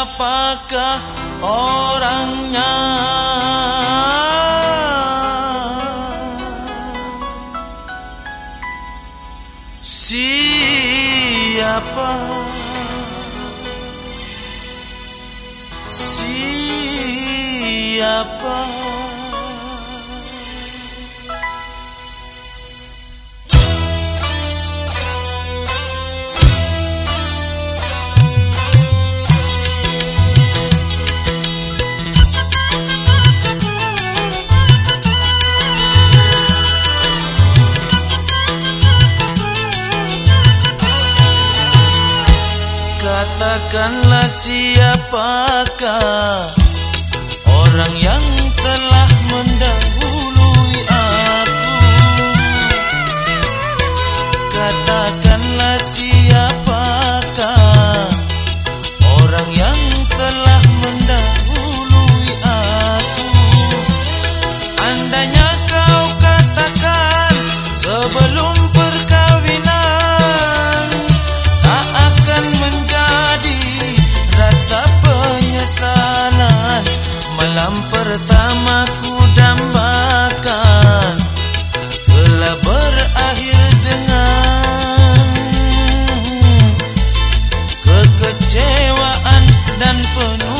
Siapakah orangnya? Siapa? Siapa? Katakanlah siapakah Orang yang Oh no.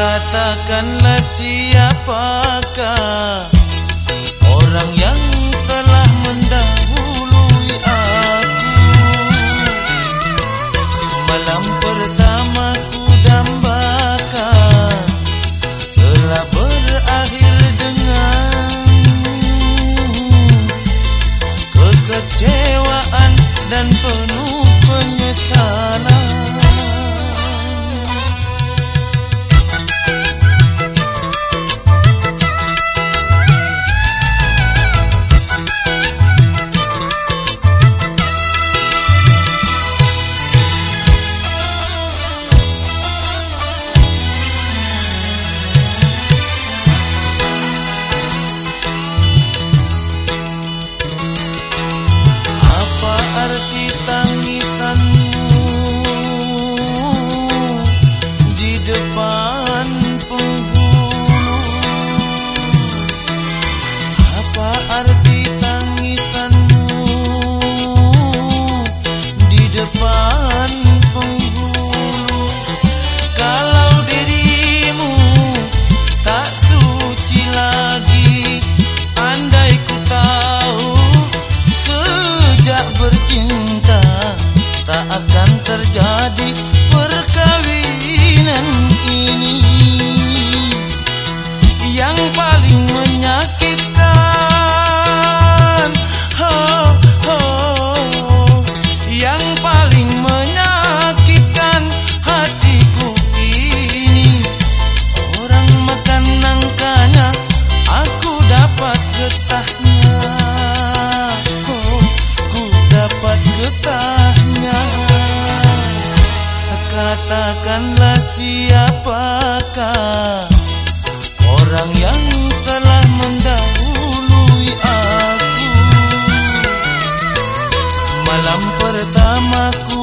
Katakanlah siapakah Orang yang telah mendahului aku? Malam pertama ku dambakan Telah berakhir dengan Kekecewaan dan penuh Siapakah Orang yang telah mendahului aku? Malam pertamaku